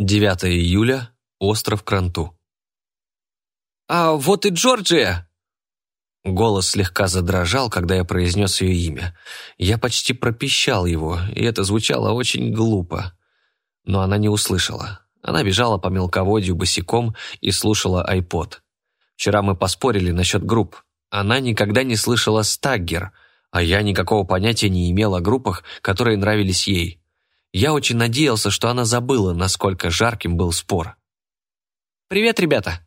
9 июля. Остров Кранту. «А вот и Джорджия!» Голос слегка задрожал, когда я произнес ее имя. Я почти пропищал его, и это звучало очень глупо. Но она не услышала. Она бежала по мелководью босиком и слушала айпод. Вчера мы поспорили насчет групп. Она никогда не слышала «Стаггер», а я никакого понятия не имел о группах, которые нравились ей. Я очень надеялся, что она забыла, насколько жарким был спор. «Привет, ребята!»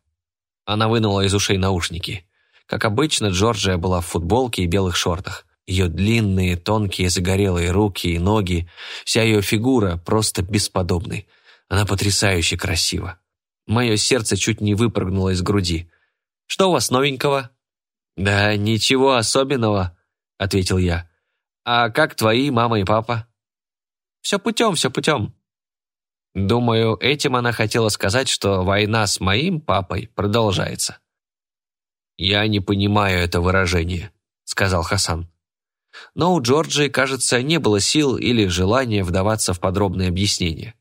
Она вынула из ушей наушники. Как обычно, Джорджия была в футболке и белых шортах. Ее длинные, тонкие, загорелые руки и ноги, вся ее фигура просто бесподобны. Она потрясающе красива. Мое сердце чуть не выпрыгнуло из груди. «Что у вас новенького?» «Да ничего особенного», — ответил я. «А как твои мама и папа?» «Все путем, все путем». Думаю, этим она хотела сказать, что война с моим папой продолжается. «Я не понимаю это выражение», — сказал Хасан. Но у Джорджии, кажется, не было сил или желания вдаваться в подробные объяснения.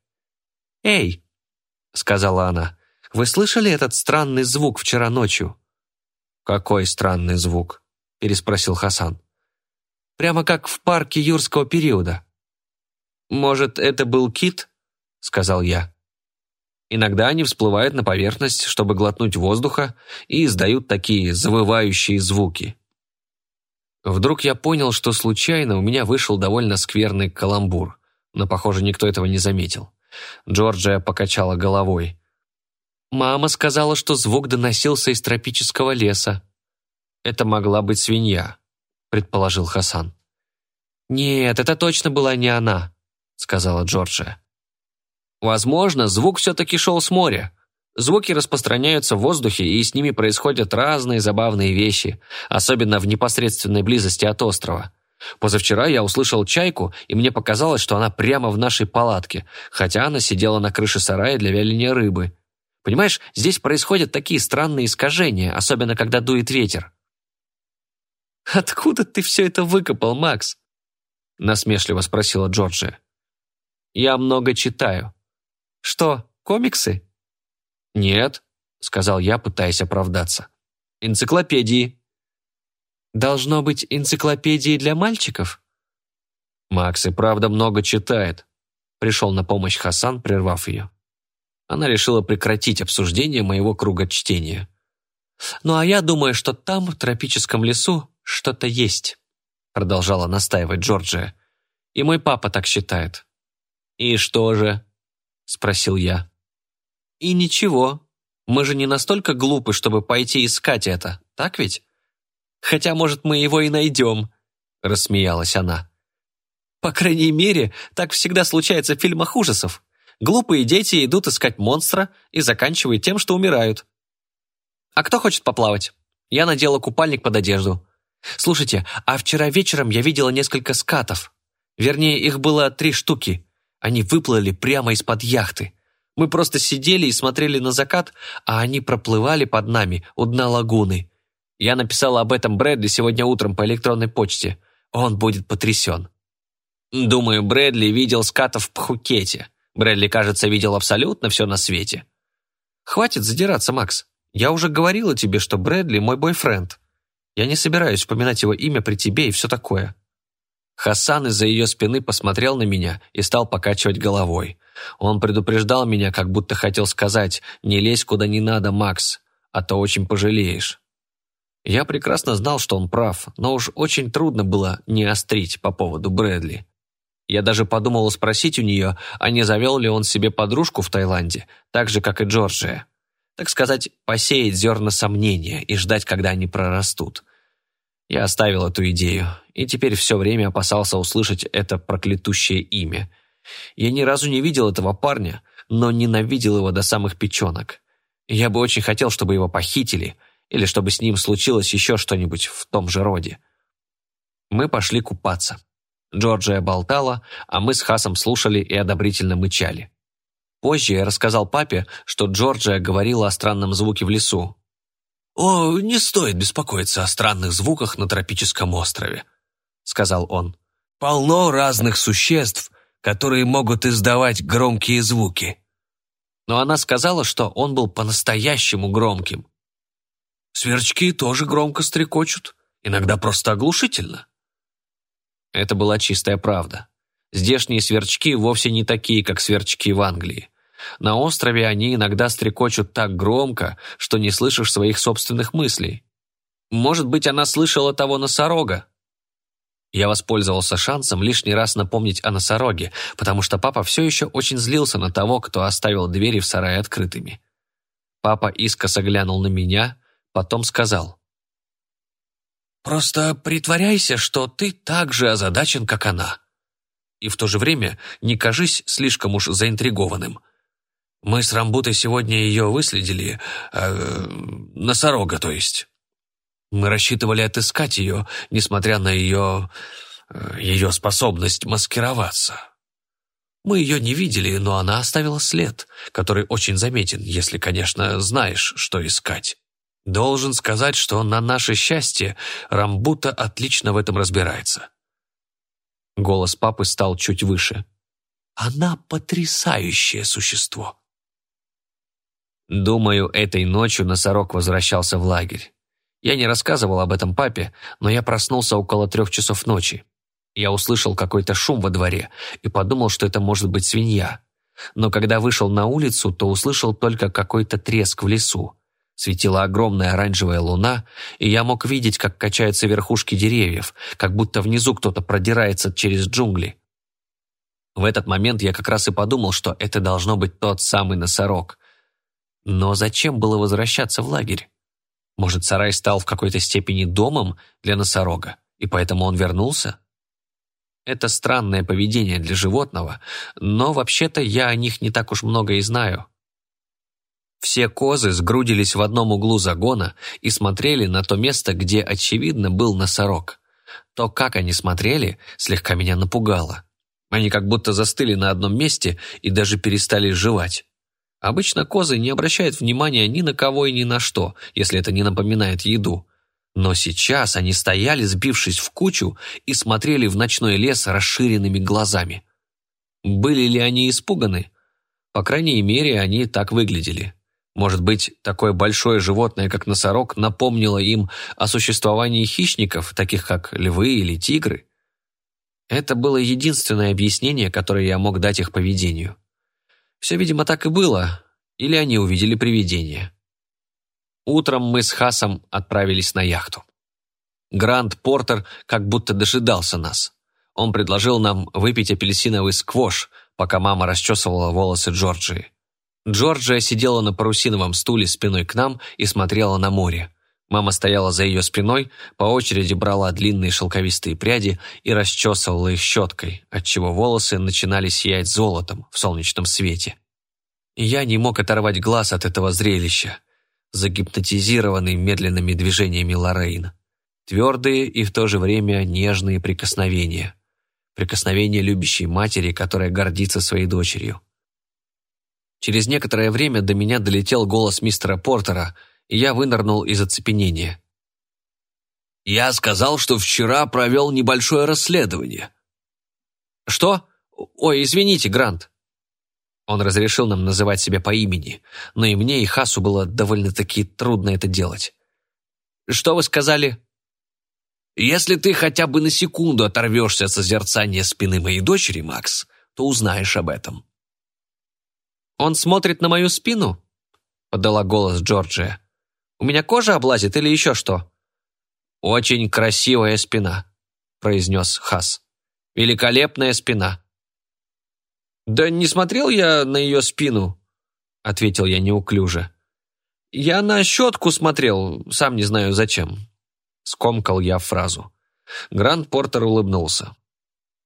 «Эй!» — сказала она. «Вы слышали этот странный звук вчера ночью?» «Какой странный звук?» — переспросил Хасан. «Прямо как в парке юрского периода». «Может, это был кит?» — сказал я. Иногда они всплывают на поверхность, чтобы глотнуть воздуха, и издают такие завывающие звуки. Вдруг я понял, что случайно у меня вышел довольно скверный каламбур, но, похоже, никто этого не заметил. Джорджия покачала головой. «Мама сказала, что звук доносился из тропического леса». «Это могла быть свинья», — предположил Хасан. «Нет, это точно была не она», — сказала Джорджия. Возможно, звук все-таки шел с моря. Звуки распространяются в воздухе, и с ними происходят разные забавные вещи, особенно в непосредственной близости от острова. Позавчера я услышал чайку, и мне показалось, что она прямо в нашей палатке, хотя она сидела на крыше сарая для вяления рыбы. Понимаешь, здесь происходят такие странные искажения, особенно когда дует ветер. «Откуда ты все это выкопал, Макс?» насмешливо спросила Джорджия. «Я много читаю», «Что, комиксы?» «Нет», — сказал я, пытаясь оправдаться. «Энциклопедии». «Должно быть энциклопедии для мальчиков?» «Макс и правда много читает», — пришел на помощь Хасан, прервав ее. Она решила прекратить обсуждение моего круга чтения. «Ну а я думаю, что там, в тропическом лесу, что-то есть», продолжала настаивать Джорджия. «И мой папа так считает». «И что же?» – спросил я. «И ничего. Мы же не настолько глупы, чтобы пойти искать это, так ведь? Хотя, может, мы его и найдем», – рассмеялась она. «По крайней мере, так всегда случается в фильмах ужасов. Глупые дети идут искать монстра и заканчивают тем, что умирают. А кто хочет поплавать? Я надела купальник под одежду. Слушайте, а вчера вечером я видела несколько скатов. Вернее, их было три штуки. Они выплыли прямо из-под яхты. Мы просто сидели и смотрели на закат, а они проплывали под нами у дна лагуны. Я написала об этом Брэдли сегодня утром по электронной почте. Он будет потрясен. Думаю, Брэдли видел скатов в Пхукете. Брэдли, кажется, видел абсолютно все на свете. Хватит задираться, Макс. Я уже говорила тебе, что Брэдли мой бойфренд. Я не собираюсь вспоминать его имя при тебе и все такое. Хасан из-за ее спины посмотрел на меня и стал покачивать головой. Он предупреждал меня, как будто хотел сказать «Не лезь куда не надо, Макс, а то очень пожалеешь». Я прекрасно знал, что он прав, но уж очень трудно было не острить по поводу Брэдли. Я даже подумал спросить у нее, а не завел ли он себе подружку в Таиланде, так же, как и Джорджия. Так сказать, посеять зерна сомнения и ждать, когда они прорастут. Я оставил эту идею, и теперь все время опасался услышать это проклятущее имя. Я ни разу не видел этого парня, но ненавидел его до самых печенок. Я бы очень хотел, чтобы его похитили, или чтобы с ним случилось еще что-нибудь в том же роде. Мы пошли купаться. Джорджия болтала, а мы с Хасом слушали и одобрительно мычали. Позже я рассказал папе, что Джорджия говорила о странном звуке в лесу, «О, не стоит беспокоиться о странных звуках на тропическом острове», — сказал он. «Полно разных существ, которые могут издавать громкие звуки». Но она сказала, что он был по-настоящему громким. Сверчки тоже громко стрекочут, иногда просто оглушительно. Это была чистая правда. Здешние сверчки вовсе не такие, как сверчки в Англии. На острове они иногда стрекочут так громко, что не слышишь своих собственных мыслей. Может быть, она слышала того носорога? Я воспользовался шансом лишний раз напомнить о носороге, потому что папа все еще очень злился на того, кто оставил двери в сарае открытыми. Папа искоса глянул на меня, потом сказал. «Просто притворяйся, что ты так же озадачен, как она. И в то же время не кажись слишком уж заинтригованным. Мы с Рамбутой сегодня ее выследили, э, носорога, то есть». Мы рассчитывали отыскать ее, несмотря на ее... Э, ее способность маскироваться. Мы ее не видели, но она оставила след, который очень заметен, если, конечно, знаешь, что искать. Должен сказать, что на наше счастье Рамбута отлично в этом разбирается. Голос папы стал чуть выше. Она потрясающее существо. Думаю, этой ночью носорог возвращался в лагерь. Я не рассказывал об этом папе, но я проснулся около трех часов ночи. Я услышал какой-то шум во дворе и подумал, что это может быть свинья. Но когда вышел на улицу, то услышал только какой-то треск в лесу. Светила огромная оранжевая луна, и я мог видеть, как качаются верхушки деревьев, как будто внизу кто-то продирается через джунгли. В этот момент я как раз и подумал, что это должно быть тот самый носорог. Но зачем было возвращаться в лагерь? Может, сарай стал в какой-то степени домом для носорога, и поэтому он вернулся? Это странное поведение для животного, но вообще-то я о них не так уж много и знаю. Все козы сгрудились в одном углу загона и смотрели на то место, где, очевидно, был носорог. То, как они смотрели, слегка меня напугало. Они как будто застыли на одном месте и даже перестали жевать. Обычно козы не обращают внимания ни на кого и ни на что, если это не напоминает еду. Но сейчас они стояли, сбившись в кучу, и смотрели в ночной лес расширенными глазами. Были ли они испуганы? По крайней мере, они так выглядели. Может быть, такое большое животное, как носорог, напомнило им о существовании хищников, таких как львы или тигры? Это было единственное объяснение, которое я мог дать их поведению. Все, видимо, так и было, или они увидели привидение. Утром мы с Хасом отправились на яхту. Гранд Портер как будто дожидался нас. Он предложил нам выпить апельсиновый сквош, пока мама расчесывала волосы Джорджии. Джорджия сидела на парусиновом стуле спиной к нам и смотрела на море. Мама стояла за ее спиной, по очереди брала длинные шелковистые пряди и расчесывала их щеткой, отчего волосы начинали сиять золотом в солнечном свете. я не мог оторвать глаз от этого зрелища, загипнотизированный медленными движениями Лоррейн. Твердые и в то же время нежные прикосновения. Прикосновения любящей матери, которая гордится своей дочерью. Через некоторое время до меня долетел голос мистера Портера – и я вынырнул из оцепенения. «Я сказал, что вчера провел небольшое расследование». «Что? Ой, извините, Грант». Он разрешил нам называть себя по имени, но и мне, и Хасу было довольно-таки трудно это делать. «Что вы сказали?» «Если ты хотя бы на секунду оторвешься от созерцания спины моей дочери, Макс, то узнаешь об этом». «Он смотрит на мою спину?» — подала голос Джорджия. У меня кожа облазит или еще что?» «Очень красивая спина», — произнес Хас. «Великолепная спина». «Да не смотрел я на ее спину», — ответил я неуклюже. «Я на щетку смотрел, сам не знаю зачем», — скомкал я фразу. Гранд Портер улыбнулся.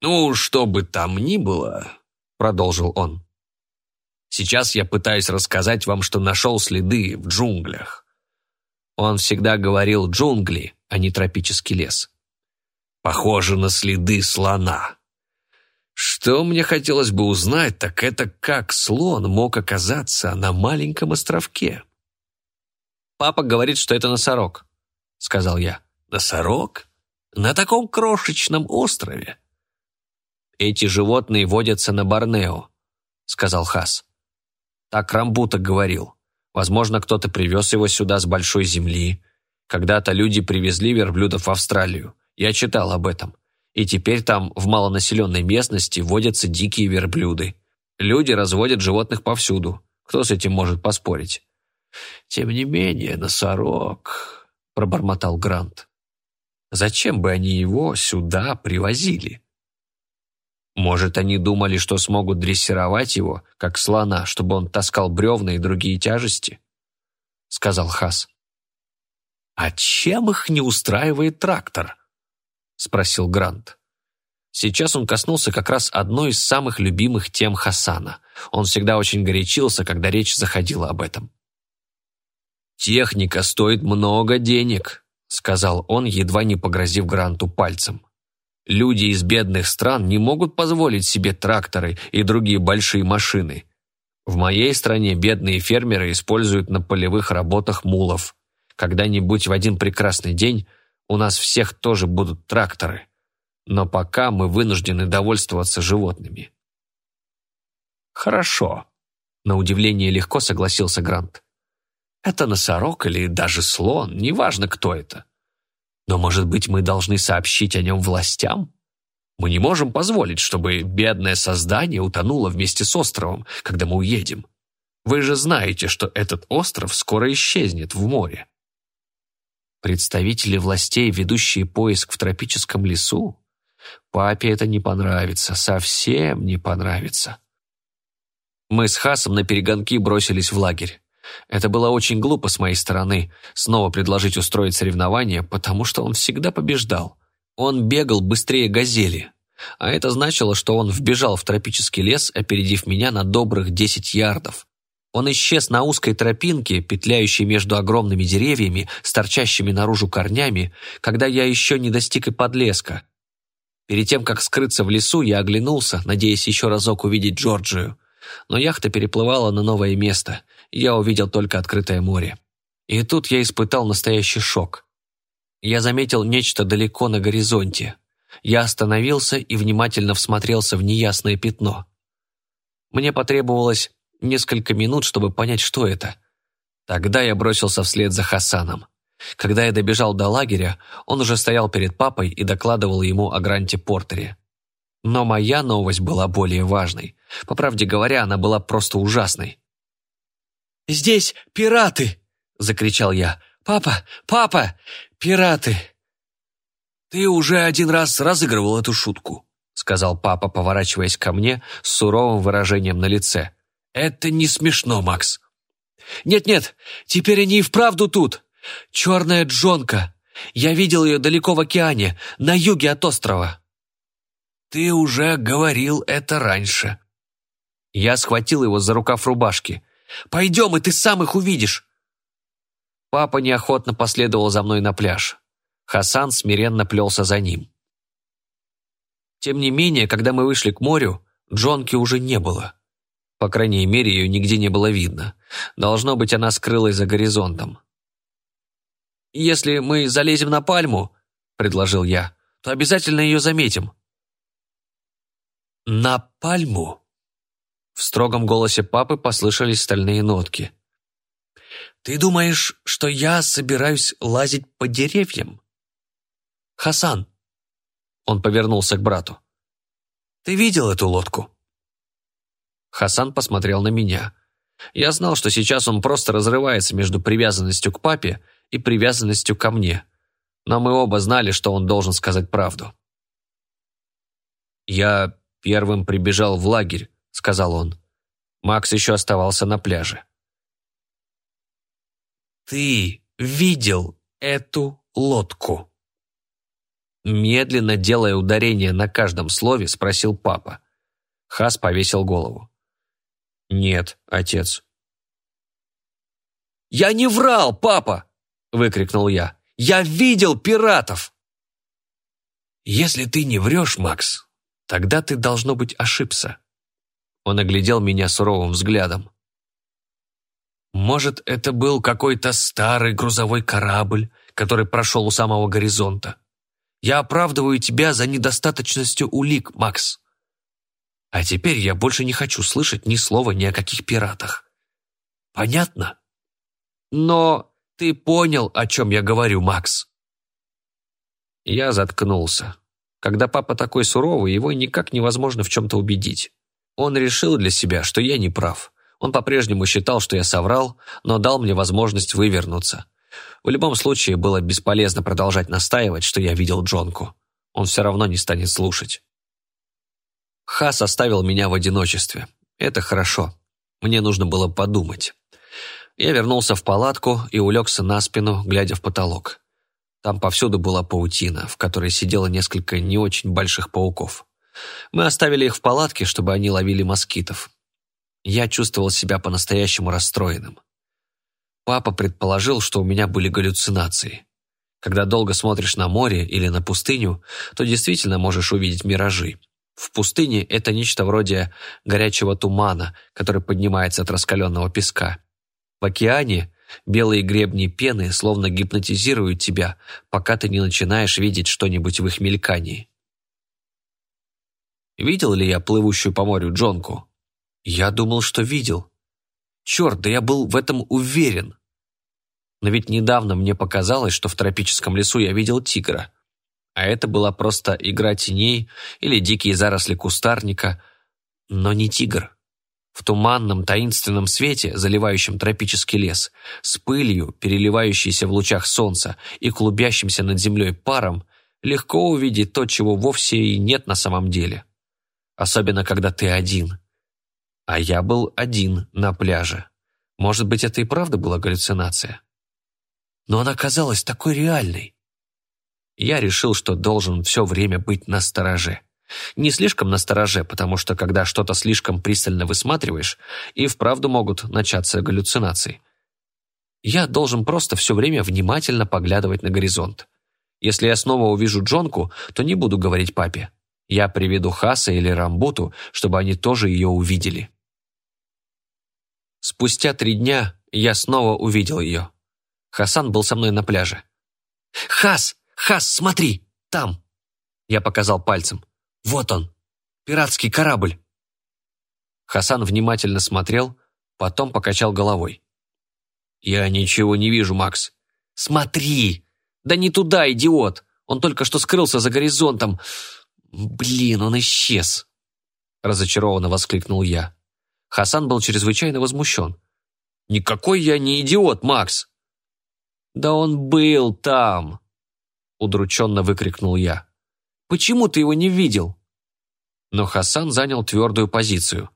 «Ну, что бы там ни было», — продолжил он. «Сейчас я пытаюсь рассказать вам, что нашел следы в джунглях. Он всегда говорил «джунгли», а не «тропический лес». Похоже на следы слона. Что мне хотелось бы узнать, так это как слон мог оказаться на маленьком островке. «Папа говорит, что это носорог», — сказал я. «Носорог? На таком крошечном острове?» «Эти животные водятся на Борнео», — сказал Хас. Так Рамбута говорил. Возможно, кто-то привез его сюда с большой земли. Когда-то люди привезли верблюдов в Австралию. Я читал об этом. И теперь там, в малонаселенной местности, водятся дикие верблюды. Люди разводят животных повсюду. Кто с этим может поспорить? «Тем не менее, носорог», — пробормотал Грант. «Зачем бы они его сюда привозили?» Может, они думали, что смогут дрессировать его, как слона, чтобы он таскал бревна и другие тяжести? Сказал Хас. «А чем их не устраивает трактор?» Спросил Грант. Сейчас он коснулся как раз одной из самых любимых тем Хасана. Он всегда очень горячился, когда речь заходила об этом. «Техника стоит много денег», — сказал он, едва не погрозив Гранту пальцем. Люди из бедных стран не могут позволить себе тракторы и другие большие машины. В моей стране бедные фермеры используют на полевых работах мулов. Когда-нибудь в один прекрасный день у нас всех тоже будут тракторы. Но пока мы вынуждены довольствоваться животными. Хорошо. На удивление легко согласился Грант. Это носорог или даже слон, неважно, кто это. Но, может быть, мы должны сообщить о нем властям? Мы не можем позволить, чтобы бедное создание утонуло вместе с островом, когда мы уедем. Вы же знаете, что этот остров скоро исчезнет в море. Представители властей, ведущие поиск в тропическом лесу? Папе это не понравится, совсем не понравится. Мы с Хасом на перегонки бросились в лагерь. Это было очень глупо с моей стороны, снова предложить устроить соревнование, потому что он всегда побеждал. Он бегал быстрее газели, а это значило, что он вбежал в тропический лес, опередив меня на добрых десять ярдов. Он исчез на узкой тропинке, петляющей между огромными деревьями, с торчащими наружу корнями, когда я еще не достиг и подлеска. Перед тем, как скрыться в лесу, я оглянулся, надеясь еще разок увидеть Джорджию. Но яхта переплывала на новое место, я увидел только открытое море. И тут я испытал настоящий шок. Я заметил нечто далеко на горизонте. Я остановился и внимательно всмотрелся в неясное пятно. Мне потребовалось несколько минут, чтобы понять, что это. Тогда я бросился вслед за Хасаном. Когда я добежал до лагеря, он уже стоял перед папой и докладывал ему о Гранте Портере. Но моя новость была более важной. По правде говоря, она была просто ужасной. «Здесь пираты!» — закричал я. «Папа! Папа! Пираты!» «Ты уже один раз разыгрывал эту шутку», — сказал папа, поворачиваясь ко мне с суровым выражением на лице. «Это не смешно, Макс». «Нет-нет, теперь они и вправду тут. Черная джонка. Я видел ее далеко в океане, на юге от острова». «Ты уже говорил это раньше». Я схватил его за рукав рубашки. Пойдем, и ты сам их увидишь!» Папа неохотно последовал за мной на пляж. Хасан смиренно плелся за ним. Тем не менее, когда мы вышли к морю, Джонки уже не было. По крайней мере, ее нигде не было видно. Должно быть, она скрылась за горизонтом. «Если мы залезем на пальму», — предложил я, — «то обязательно ее заметим». «На пальму?» В строгом голосе папы послышались стальные нотки. «Ты думаешь, что я собираюсь лазить по деревьям?» «Хасан!» Он повернулся к брату. «Ты видел эту лодку?» Хасан посмотрел на меня. Я знал, что сейчас он просто разрывается между привязанностью к папе и привязанностью ко мне. Но мы оба знали, что он должен сказать правду. Я первым прибежал в лагерь, — сказал он. Макс еще оставался на пляже. «Ты видел эту лодку?» Медленно делая ударение на каждом слове, спросил папа. Хас повесил голову. «Нет, отец». «Я не врал, папа!» — выкрикнул я. «Я видел пиратов!» «Если ты не врешь, Макс, тогда ты, должно быть, ошибся», он оглядел меня суровым взглядом. «Может, это был какой-то старый грузовой корабль, который прошел у самого горизонта. Я оправдываю тебя за недостаточностью улик, Макс. А теперь я больше не хочу слышать ни слова ни о каких пиратах. Понятно? Но ты понял, о чем я говорю, Макс. Я заткнулся. Когда папа такой суровый, его никак невозможно в чем-то убедить. Он решил для себя, что я не прав. Он по-прежнему считал, что я соврал, но дал мне возможность вывернуться. В любом случае, было бесполезно продолжать настаивать, что я видел Джонку. Он все равно не станет слушать. Хас оставил меня в одиночестве. Это хорошо. Мне нужно было подумать. Я вернулся в палатку и улегся на спину, глядя в потолок. Там повсюду была паутина, в которой сидело несколько не очень больших пауков. Мы оставили их в палатке, чтобы они ловили москитов. Я чувствовал себя по-настоящему расстроенным. Папа предположил, что у меня были галлюцинации. Когда долго смотришь на море или на пустыню, то действительно можешь увидеть миражи. В пустыне это нечто вроде горячего тумана, который поднимается от раскаленного песка. В океане белые гребни пены словно гипнотизируют тебя, пока ты не начинаешь видеть что-нибудь в их мелькании. Видел ли я плывущую по морю Джонку? Я думал, что видел. Черт, да я был в этом уверен. Но ведь недавно мне показалось, что в тропическом лесу я видел тигра. А это была просто игра теней или дикие заросли кустарника, но не тигр. В туманном, таинственном свете, заливающем тропический лес, с пылью, переливающейся в лучах солнца и клубящимся над землей паром, легко увидеть то, чего вовсе и нет на самом деле. Особенно, когда ты один. А я был один на пляже. Может быть, это и правда была галлюцинация? Но она казалась такой реальной. Я решил, что должен все время быть на стороже. Не слишком настороже, потому что когда что-то слишком пристально высматриваешь, и вправду могут начаться галлюцинации. Я должен просто все время внимательно поглядывать на горизонт. Если я снова увижу Джонку, то не буду говорить папе. Я приведу Хаса или Рамбуту, чтобы они тоже ее увидели. Спустя три дня я снова увидел ее. Хасан был со мной на пляже. «Хас! Хас, смотри! Там!» Я показал пальцем. Вот он, пиратский корабль. Хасан внимательно смотрел, потом покачал головой. «Я ничего не вижу, Макс». «Смотри! Да не туда, идиот! Он только что скрылся за горизонтом. Блин, он исчез!» Разочарованно воскликнул я. Хасан был чрезвычайно возмущен. «Никакой я не идиот, Макс!» «Да он был там!» Удрученно выкрикнул я. Почему ты его не видел?» Но Хасан занял твердую позицию.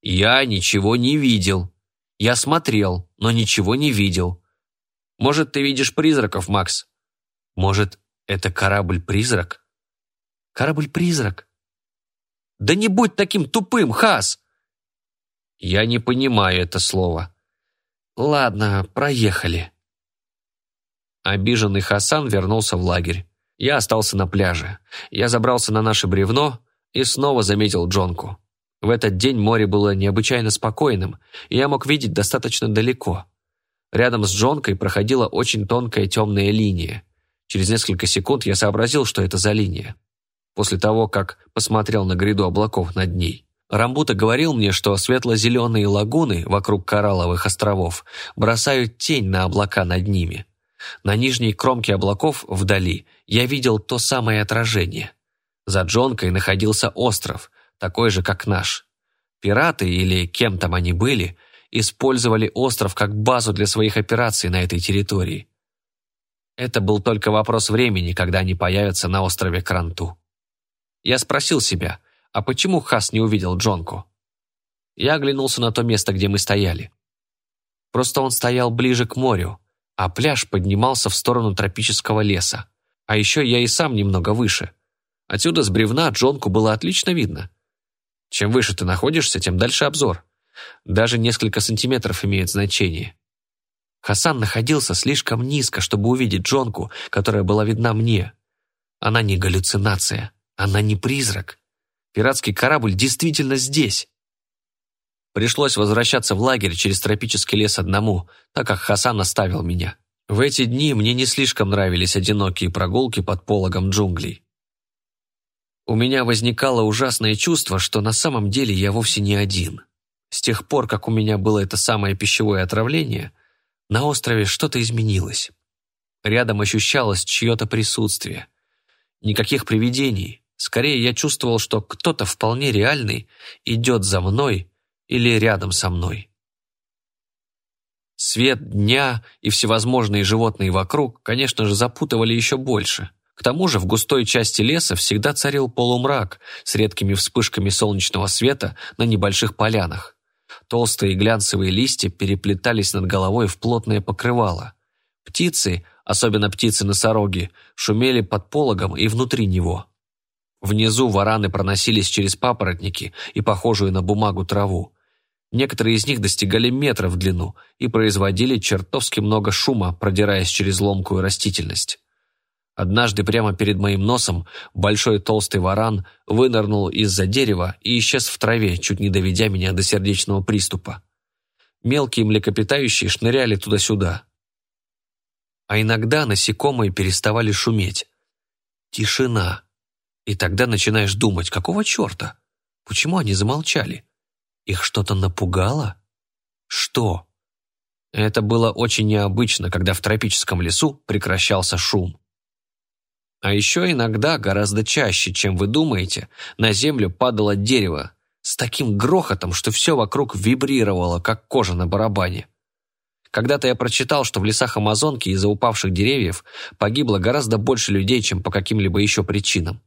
«Я ничего не видел. Я смотрел, но ничего не видел. Может, ты видишь призраков, Макс? Может, это корабль-призрак?» «Корабль-призрак?» «Да не будь таким тупым, Хас!» «Я не понимаю это слово». «Ладно, проехали». Обиженный Хасан вернулся в лагерь. Я остался на пляже. Я забрался на наше бревно и снова заметил Джонку. В этот день море было необычайно спокойным, и я мог видеть достаточно далеко. Рядом с Джонкой проходила очень тонкая темная линия. Через несколько секунд я сообразил, что это за линия. После того, как посмотрел на гряду облаков над ней. Рамбута говорил мне, что светло-зеленые лагуны вокруг коралловых островов бросают тень на облака над ними. На нижней кромке облаков, вдали, я видел то самое отражение. За Джонкой находился остров, такой же, как наш. Пираты, или кем там они были, использовали остров как базу для своих операций на этой территории. Это был только вопрос времени, когда они появятся на острове Кранту. Я спросил себя, а почему Хас не увидел Джонку? Я оглянулся на то место, где мы стояли. Просто он стоял ближе к морю, а пляж поднимался в сторону тропического леса. А еще я и сам немного выше. Отсюда с бревна Джонку было отлично видно. Чем выше ты находишься, тем дальше обзор. Даже несколько сантиметров имеет значение. Хасан находился слишком низко, чтобы увидеть Джонку, которая была видна мне. Она не галлюцинация, она не призрак. Пиратский корабль действительно здесь. Пришлось возвращаться в лагерь через тропический лес одному, так как Хасан оставил меня. В эти дни мне не слишком нравились одинокие прогулки под пологом джунглей. У меня возникало ужасное чувство, что на самом деле я вовсе не один. С тех пор, как у меня было это самое пищевое отравление, на острове что-то изменилось. Рядом ощущалось чье-то присутствие. Никаких привидений. Скорее, я чувствовал, что кто-то вполне реальный идет за мной или рядом со мной. Свет дня и всевозможные животные вокруг, конечно же, запутывали еще больше. К тому же в густой части леса всегда царил полумрак с редкими вспышками солнечного света на небольших полянах. Толстые глянцевые листья переплетались над головой в плотное покрывало. Птицы, особенно птицы-носороги, шумели под пологом и внутри него. Внизу вараны проносились через папоротники и похожую на бумагу траву. Некоторые из них достигали метра в длину и производили чертовски много шума, продираясь через ломкую растительность. Однажды прямо перед моим носом большой толстый варан вынырнул из-за дерева и исчез в траве, чуть не доведя меня до сердечного приступа. Мелкие млекопитающие шныряли туда-сюда. А иногда насекомые переставали шуметь. Тишина. И тогда начинаешь думать, какого черта? Почему они замолчали? Их что-то напугало? Что? Это было очень необычно, когда в тропическом лесу прекращался шум. А еще иногда, гораздо чаще, чем вы думаете, на землю падало дерево с таким грохотом, что все вокруг вибрировало, как кожа на барабане. Когда-то я прочитал, что в лесах Амазонки из-за упавших деревьев погибло гораздо больше людей, чем по каким-либо еще причинам.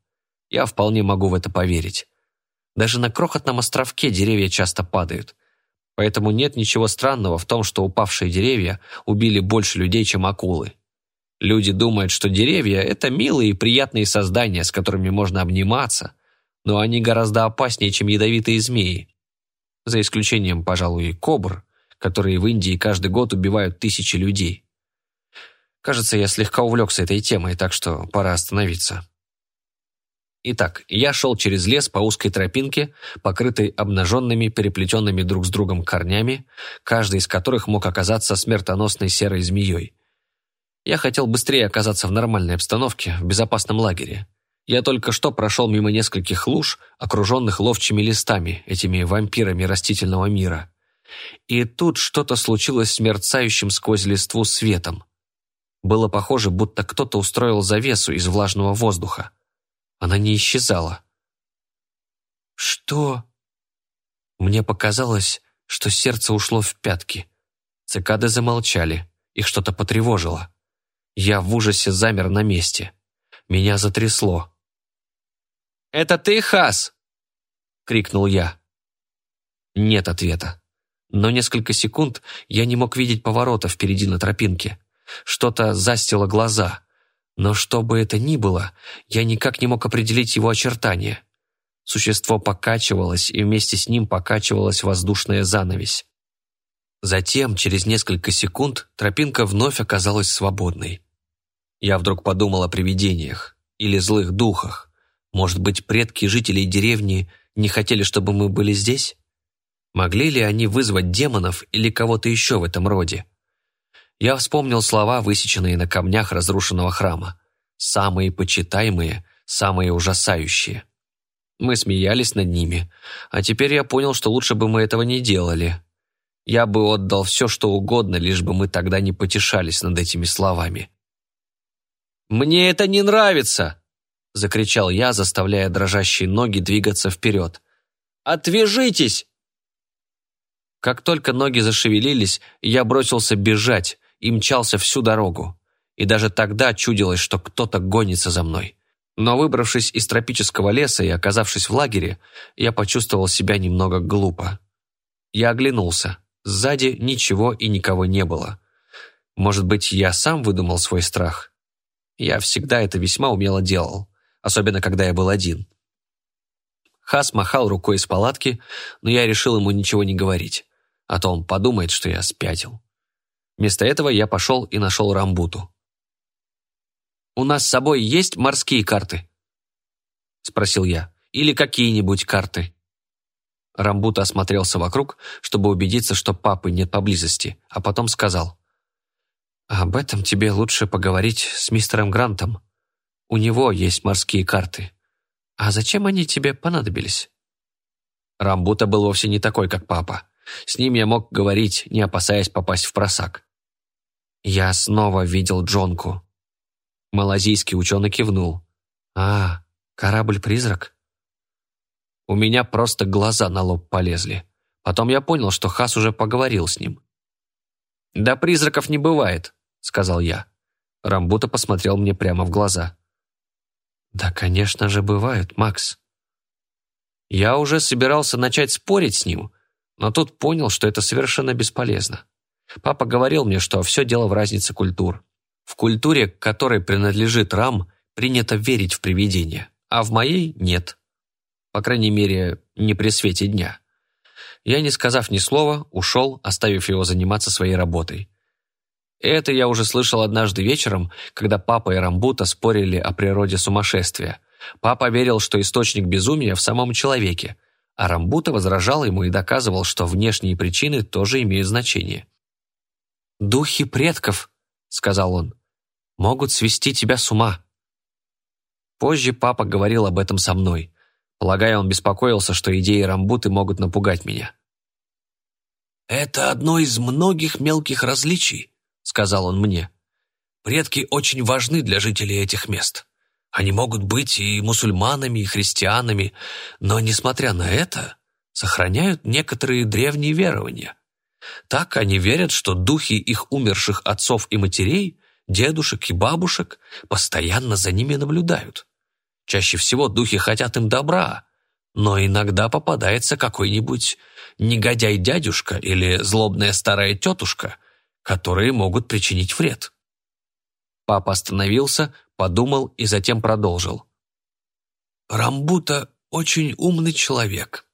Я вполне могу в это поверить. Даже на крохотном островке деревья часто падают. Поэтому нет ничего странного в том, что упавшие деревья убили больше людей, чем акулы. Люди думают, что деревья – это милые и приятные создания, с которыми можно обниматься, но они гораздо опаснее, чем ядовитые змеи. За исключением, пожалуй, кобр, которые в Индии каждый год убивают тысячи людей. Кажется, я слегка увлекся этой темой, так что пора остановиться. Итак, я шел через лес по узкой тропинке, покрытой обнаженными, переплетенными друг с другом корнями, каждый из которых мог оказаться смертоносной серой змеей. Я хотел быстрее оказаться в нормальной обстановке, в безопасном лагере. Я только что прошел мимо нескольких луж, окруженных ловчими листами, этими вампирами растительного мира. И тут что-то случилось с мерцающим сквозь листву светом. Было похоже, будто кто-то устроил завесу из влажного воздуха. Она не исчезала. «Что?» Мне показалось, что сердце ушло в пятки. Цикады замолчали, их что-то потревожило. Я в ужасе замер на месте. Меня затрясло. «Это ты, Хас?» — крикнул я. Нет ответа. Но несколько секунд я не мог видеть поворота впереди на тропинке. Что-то застило глаза. Но что бы это ни было, я никак не мог определить его очертания. Существо покачивалось, и вместе с ним покачивалась воздушная занавесь. Затем, через несколько секунд, тропинка вновь оказалась свободной. Я вдруг подумал о привидениях или злых духах. Может быть, предки жителей деревни не хотели, чтобы мы были здесь? Могли ли они вызвать демонов или кого-то еще в этом роде? Я вспомнил слова, высеченные на камнях разрушенного храма. Самые почитаемые, самые ужасающие. Мы смеялись над ними, а теперь я понял, что лучше бы мы этого не делали. Я бы отдал все, что угодно, лишь бы мы тогда не потешались над этими словами. «Мне это не нравится!» — закричал я, заставляя дрожащие ноги двигаться вперед. «Отвяжитесь!» Как только ноги зашевелились, я бросился бежать и мчался всю дорогу. И даже тогда чудилось, что кто-то гонится за мной. Но выбравшись из тропического леса и оказавшись в лагере, я почувствовал себя немного глупо. Я оглянулся. Сзади ничего и никого не было. Может быть, я сам выдумал свой страх? Я всегда это весьма умело делал, особенно когда я был один. Хас махал рукой из палатки, но я решил ему ничего не говорить, а то он подумает, что я спятил. Вместо этого я пошел и нашел Рамбуту. «У нас с собой есть морские карты?» — спросил я. «Или какие-нибудь карты?» Рамбута осмотрелся вокруг, чтобы убедиться, что папы нет поблизости, а потом сказал. «Об этом тебе лучше поговорить с мистером Грантом. У него есть морские карты. А зачем они тебе понадобились?» Рамбута был вовсе не такой, как папа. С ним я мог говорить, не опасаясь попасть в просак. Я снова видел Джонку. Малазийский ученый кивнул. «А, корабль-призрак?» У меня просто глаза на лоб полезли. Потом я понял, что Хас уже поговорил с ним. «Да призраков не бывает», — сказал я. Рамбута посмотрел мне прямо в глаза. «Да, конечно же, бывают, Макс». Я уже собирался начать спорить с ним, но тут понял, что это совершенно бесполезно. Папа говорил мне, что все дело в разнице культур. В культуре, которой принадлежит Рам, принято верить в привидения, а в моей – нет. По крайней мере, не при свете дня. Я, не сказав ни слова, ушел, оставив его заниматься своей работой. Это я уже слышал однажды вечером, когда папа и Рамбута спорили о природе сумасшествия. Папа верил, что источник безумия в самом человеке, а Рамбута возражал ему и доказывал, что внешние причины тоже имеют значение. «Духи предков», — сказал он, — «могут свести тебя с ума». Позже папа говорил об этом со мной. Полагаю, он беспокоился, что идеи Рамбуты могут напугать меня. «Это одно из многих мелких различий», — сказал он мне. «Предки очень важны для жителей этих мест. Они могут быть и мусульманами, и христианами, но, несмотря на это, сохраняют некоторые древние верования. Так они верят, что духи их умерших отцов и матерей, дедушек и бабушек постоянно за ними наблюдают. Чаще всего духи хотят им добра, но иногда попадается какой-нибудь негодяй-дядюшка или злобная старая тетушка, которые могут причинить вред. Папа остановился, подумал и затем продолжил. «Рамбута очень умный человек,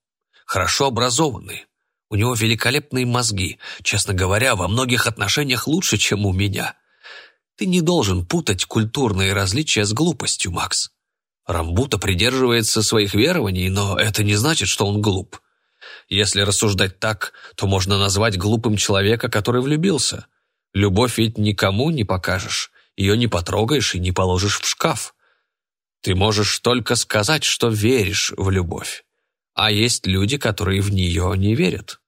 хорошо образованный. У него великолепные мозги, честно говоря, во многих отношениях лучше, чем у меня. Ты не должен путать культурные различия с глупостью, Макс. Рамбута придерживается своих верований, но это не значит, что он глуп. Если рассуждать так, то можно назвать глупым человека, который влюбился. Любовь ведь никому не покажешь, ее не потрогаешь и не положишь в шкаф. Ты можешь только сказать, что веришь в любовь. А есть люди, которые в нее не верят.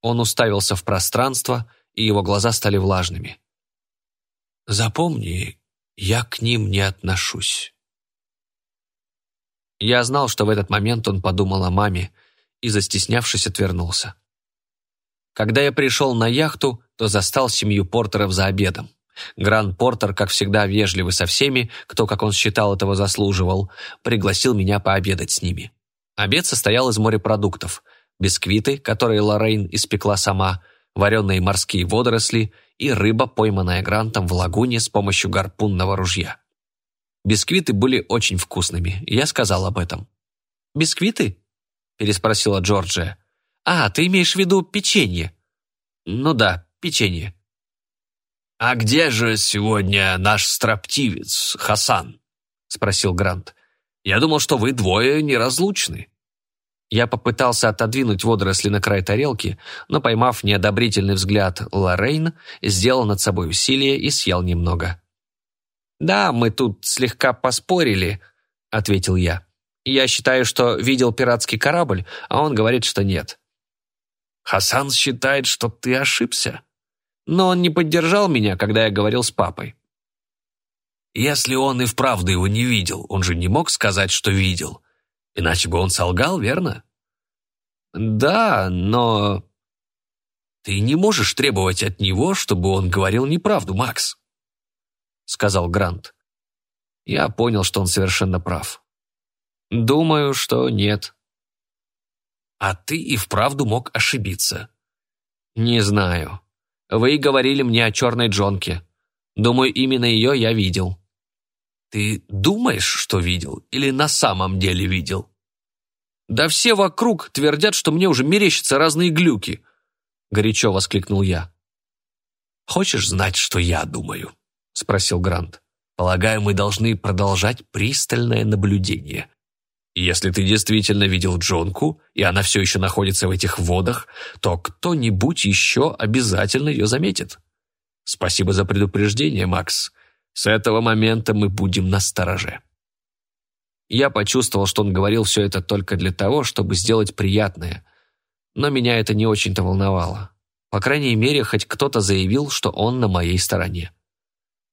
Он уставился в пространство, и его глаза стали влажными. «Запомни, я к ним не отношусь». Я знал, что в этот момент он подумал о маме и, застеснявшись, отвернулся. Когда я пришел на яхту, то застал семью Портеров за обедом. Гранд Портер, как всегда вежливый со всеми, кто, как он считал, этого заслуживал, пригласил меня пообедать с ними. Обед состоял из морепродуктов, бисквиты, которые Лоррейн испекла сама, вареные морские водоросли и рыба, пойманная Грантом в лагуне с помощью гарпунного ружья. Бисквиты были очень вкусными, я сказал об этом. «Бисквиты?» – переспросила Джорджия. «А, ты имеешь в виду печенье?» «Ну да, печенье». «А где же сегодня наш строптивец, Хасан?» – спросил Грант. «Я думал, что вы двое неразлучны». Я попытался отодвинуть водоросли на край тарелки, но, поймав неодобрительный взгляд Лоррейн, сделал над собой усилие и съел немного. «Да, мы тут слегка поспорили», — ответил я. «Я считаю, что видел пиратский корабль, а он говорит, что нет». «Хасан считает, что ты ошибся?» «Но он не поддержал меня, когда я говорил с папой». «Если он и вправду его не видел, он же не мог сказать, что видел. Иначе бы он солгал, верно?» «Да, но...» «Ты не можешь требовать от него, чтобы он говорил неправду, Макс», — сказал Грант. Я понял, что он совершенно прав. «Думаю, что нет». «А ты и вправду мог ошибиться». «Не знаю. Вы говорили мне о черной джонке. Думаю, именно ее я видел». Ты думаешь, что видел, или на самом деле видел? Да все вокруг твердят, что мне уже мерещатся разные глюки, горячо воскликнул я. Хочешь знать, что я думаю? спросил Грант. Полагаю, мы должны продолжать пристальное наблюдение. Если ты действительно видел Джонку, и она все еще находится в этих водах, то кто-нибудь еще обязательно ее заметит. Спасибо за предупреждение, Макс. С этого момента мы будем на стороже». Я почувствовал, что он говорил все это только для того, чтобы сделать приятное. Но меня это не очень-то волновало. По крайней мере, хоть кто-то заявил, что он на моей стороне.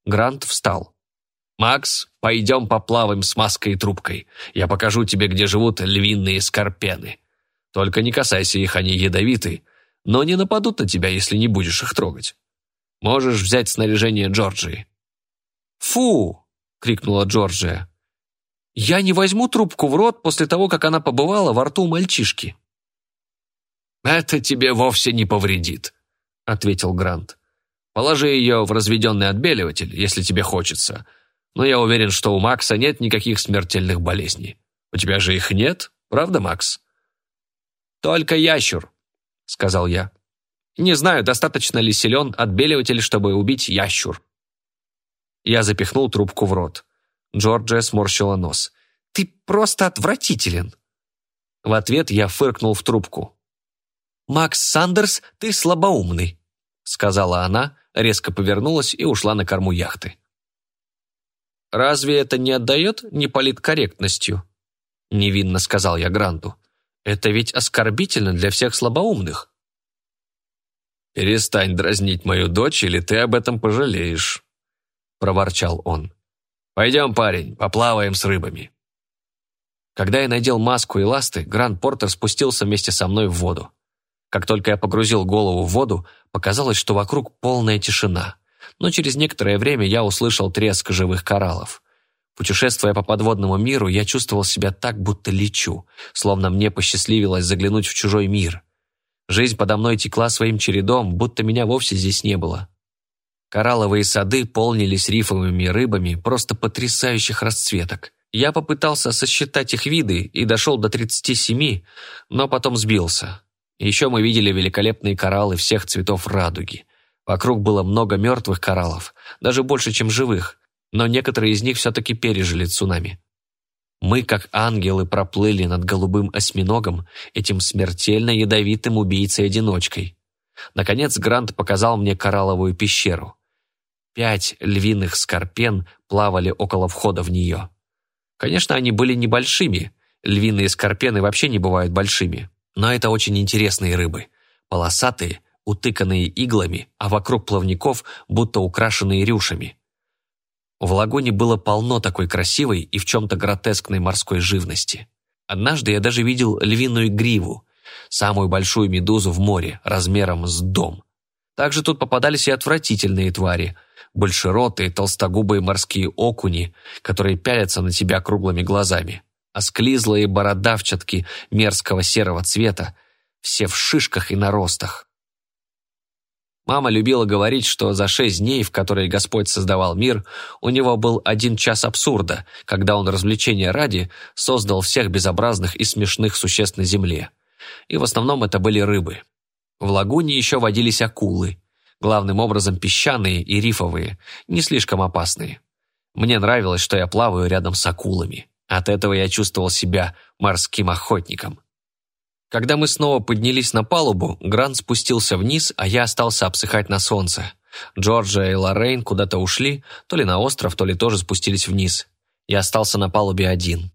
Грант встал. «Макс, пойдем поплаваем с маской и трубкой. Я покажу тебе, где живут львиные скорпены. Только не касайся их, они ядовиты, но не нападут на тебя, если не будешь их трогать. Можешь взять снаряжение Джорджии». «Фу!» — крикнула Джорджия. «Я не возьму трубку в рот после того, как она побывала во рту мальчишки». «Это тебе вовсе не повредит», — ответил Грант. «Положи ее в разведенный отбеливатель, если тебе хочется, но я уверен, что у Макса нет никаких смертельных болезней. У тебя же их нет, правда, Макс?» «Только ящур», — сказал я. «Не знаю, достаточно ли силен отбеливатель, чтобы убить ящур». Я запихнул трубку в рот. Джорджия сморщила нос. «Ты просто отвратителен!» В ответ я фыркнул в трубку. «Макс Сандерс, ты слабоумный», — сказала она, резко повернулась и ушла на корму яхты. «Разве это не отдает неполиткорректностью?» — невинно сказал я Гранту. «Это ведь оскорбительно для всех слабоумных». «Перестань дразнить мою дочь, или ты об этом пожалеешь», — проворчал он. «Пойдем, парень, поплаваем с рыбами». Когда я надел маску и ласты, Грант Портер спустился вместе со мной в воду. Как только я погрузил голову в воду, показалось, что вокруг полная тишина но через некоторое время я услышал треск живых кораллов. Путешествуя по подводному миру, я чувствовал себя так, будто лечу, словно мне посчастливилось заглянуть в чужой мир. Жизнь подо мной текла своим чередом, будто меня вовсе здесь не было. Коралловые сады полнились рифовыми рыбами просто потрясающих расцветок. Я попытался сосчитать их виды и дошел до 37, но потом сбился. Еще мы видели великолепные кораллы всех цветов радуги – Вокруг было много мертвых кораллов, даже больше, чем живых, но некоторые из них все-таки пережили цунами. Мы, как ангелы, проплыли над голубым осьминогом, этим смертельно ядовитым убийцей-одиночкой. Наконец Грант показал мне коралловую пещеру. Пять львиных скорпен плавали около входа в нее. Конечно, они были небольшими, львиные скорпены вообще не бывают большими, но это очень интересные рыбы, полосатые утыканные иглами, а вокруг плавников будто украшенные рюшами. В лагуне было полно такой красивой и в чем-то гротескной морской живности. Однажды я даже видел львиную гриву, самую большую медузу в море, размером с дом. Также тут попадались и отвратительные твари, большеротые, толстогубые морские окуни, которые пялятся на тебя круглыми глазами, осклизлые бородавчатки мерзкого серого цвета, все в шишках и наростах. Мама любила говорить, что за шесть дней, в которые Господь создавал мир, у него был один час абсурда, когда он развлечения ради создал всех безобразных и смешных существ на земле. И в основном это были рыбы. В лагуне еще водились акулы, главным образом песчаные и рифовые, не слишком опасные. Мне нравилось, что я плаваю рядом с акулами. От этого я чувствовал себя морским охотником. Когда мы снова поднялись на палубу, Грант спустился вниз, а я остался обсыхать на солнце. Джорджия и Лоррейн куда-то ушли, то ли на остров, то ли тоже спустились вниз. Я остался на палубе один.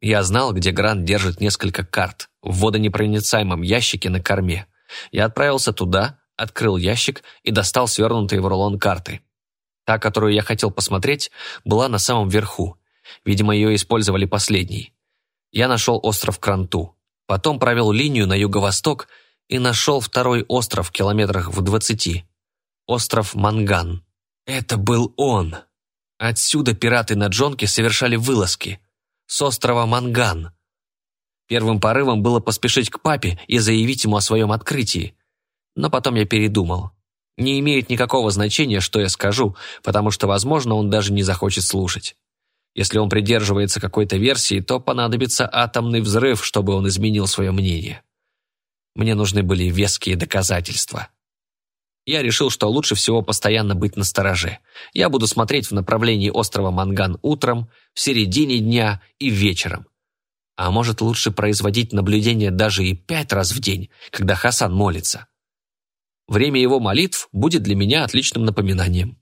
Я знал, где Грант держит несколько карт в водонепроницаемом ящике на корме. Я отправился туда, открыл ящик и достал свернутые в рулон карты. Та, которую я хотел посмотреть, была на самом верху. Видимо, ее использовали последней. Я нашел остров Кранту. Потом провел линию на юго-восток и нашел второй остров в километрах в двадцати. Остров Манган. Это был он. Отсюда пираты на Джонке совершали вылазки. С острова Манган. Первым порывом было поспешить к папе и заявить ему о своем открытии. Но потом я передумал. Не имеет никакого значения, что я скажу, потому что, возможно, он даже не захочет слушать. Если он придерживается какой-то версии, то понадобится атомный взрыв, чтобы он изменил свое мнение. Мне нужны были веские доказательства. Я решил, что лучше всего постоянно быть настороже. Я буду смотреть в направлении острова Манган утром, в середине дня и вечером. А может, лучше производить наблюдения даже и пять раз в день, когда Хасан молится. Время его молитв будет для меня отличным напоминанием.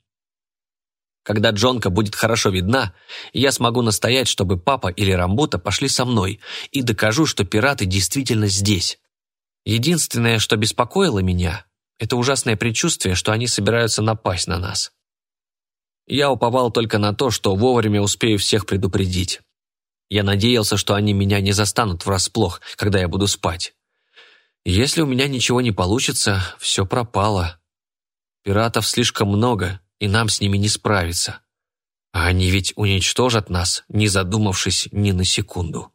Когда Джонка будет хорошо видна, я смогу настоять, чтобы папа или Рамбута пошли со мной и докажу, что пираты действительно здесь. Единственное, что беспокоило меня, это ужасное предчувствие, что они собираются напасть на нас. Я уповал только на то, что вовремя успею всех предупредить. Я надеялся, что они меня не застанут врасплох, когда я буду спать. Если у меня ничего не получится, все пропало. Пиратов слишком много, и нам с ними не справиться. А они ведь уничтожат нас, не задумавшись ни на секунду.